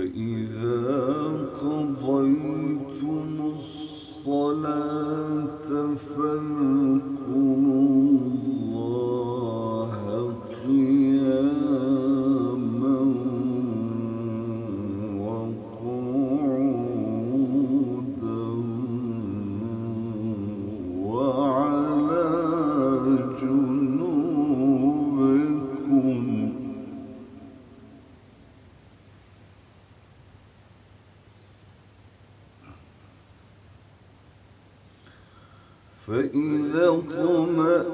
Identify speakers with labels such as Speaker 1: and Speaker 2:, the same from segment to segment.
Speaker 1: فإذا قضيتم الصلاة فاذكروا فإذا اطمأننتم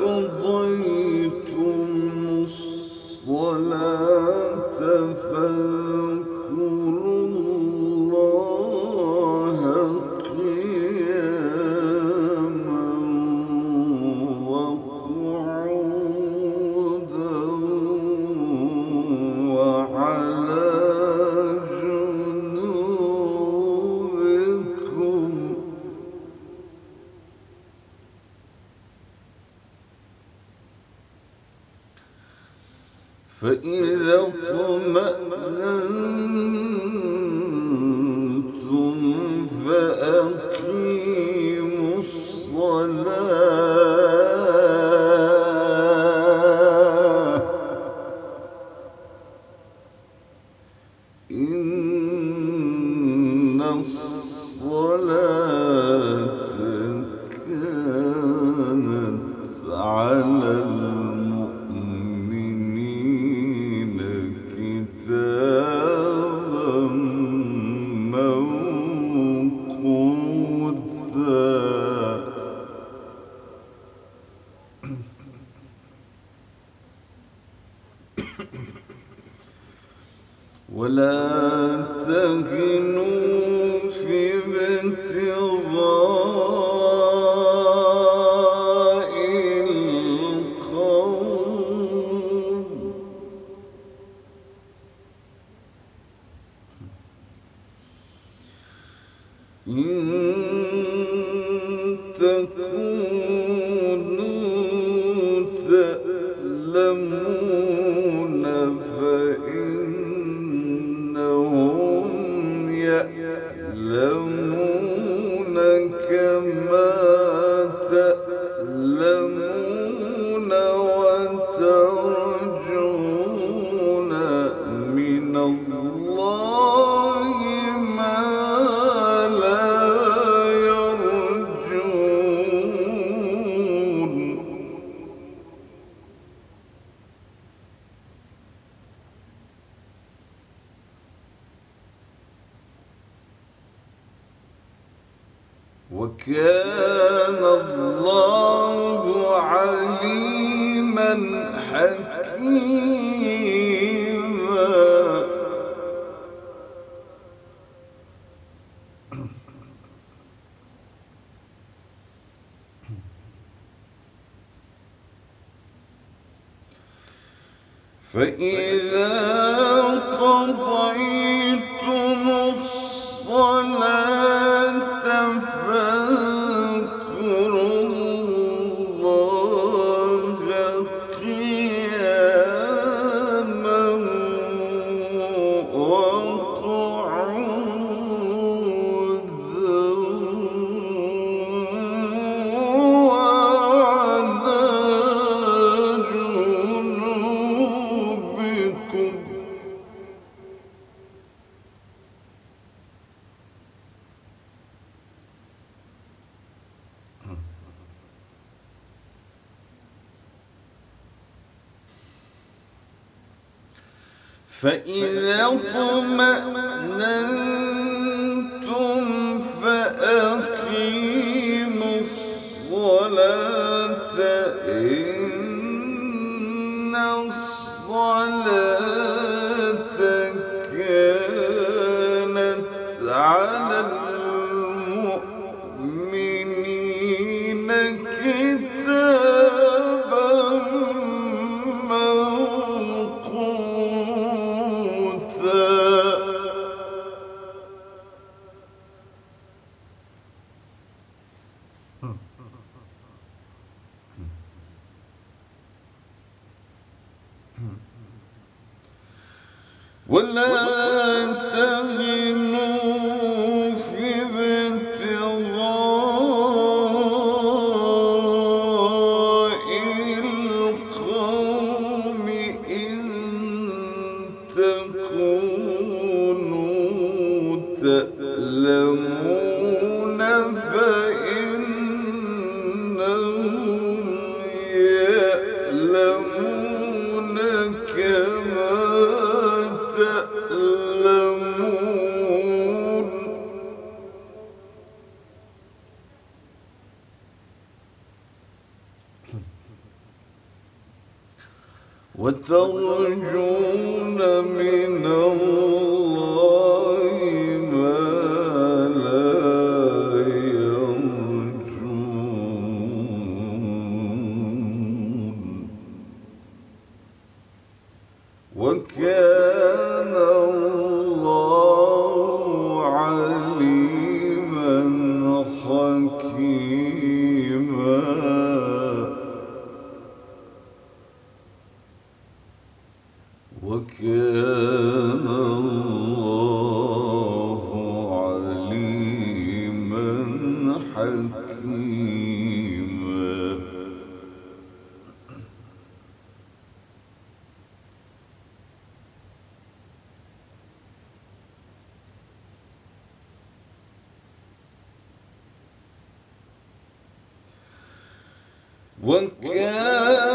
Speaker 1: قضيتم الصلاة فاذكروا فإذا اطمأننتم فأقيموا الصلاة. إن الصلاة كانت على إن فإذا قضيتم الصلاة فإذا اطمأننتم فأقيموا الصلاة إن الصلاة ولا وترجون من وكان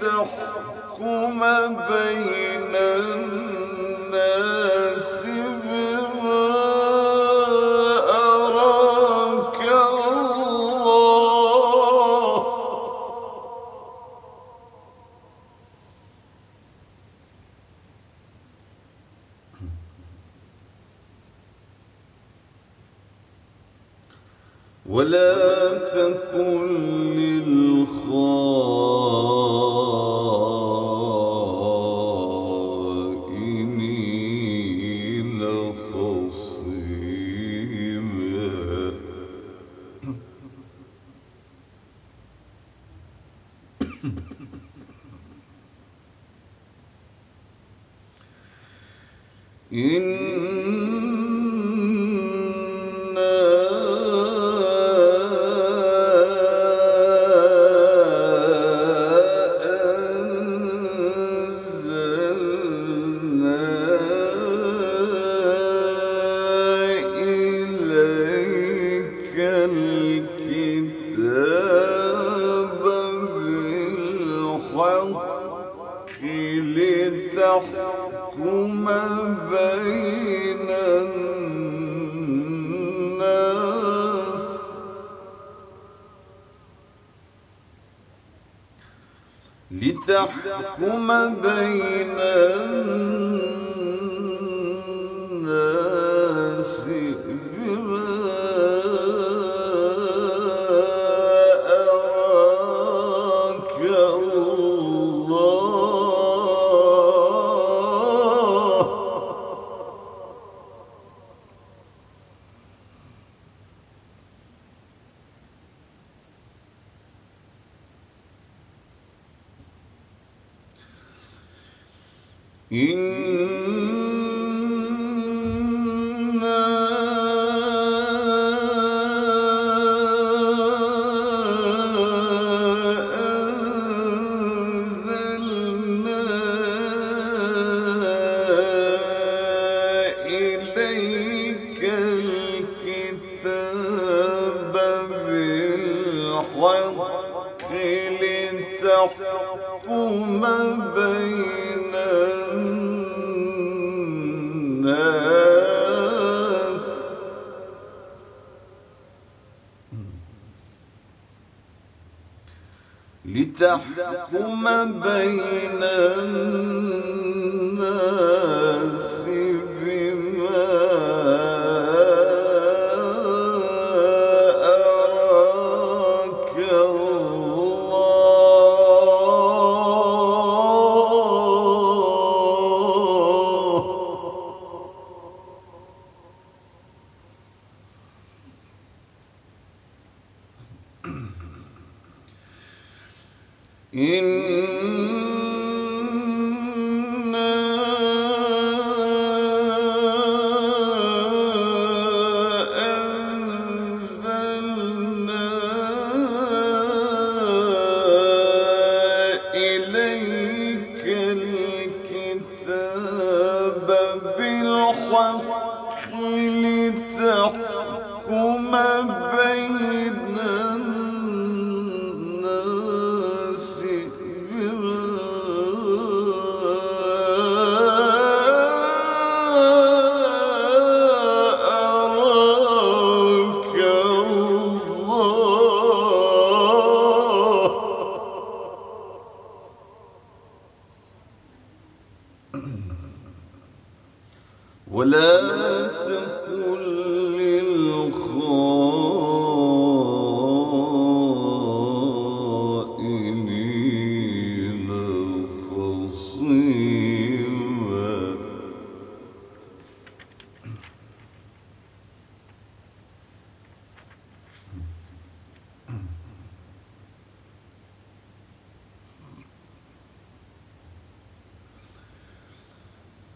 Speaker 1: تحكم بين الناس بما أراك الله. ولا لتحكم بين لتحكم بين الناس.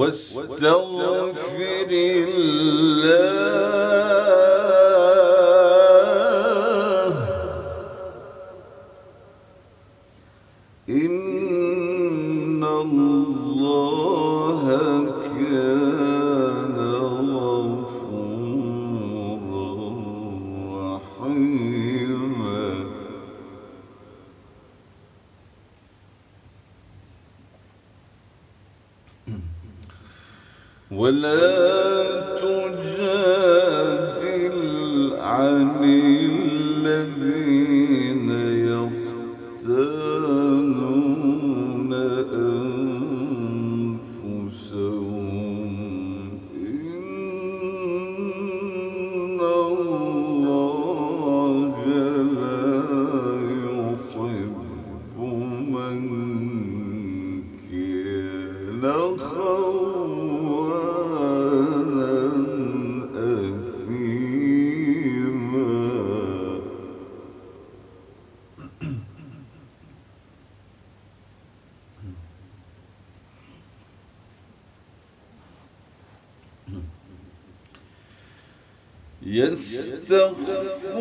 Speaker 1: واستغفر الله. يستخفون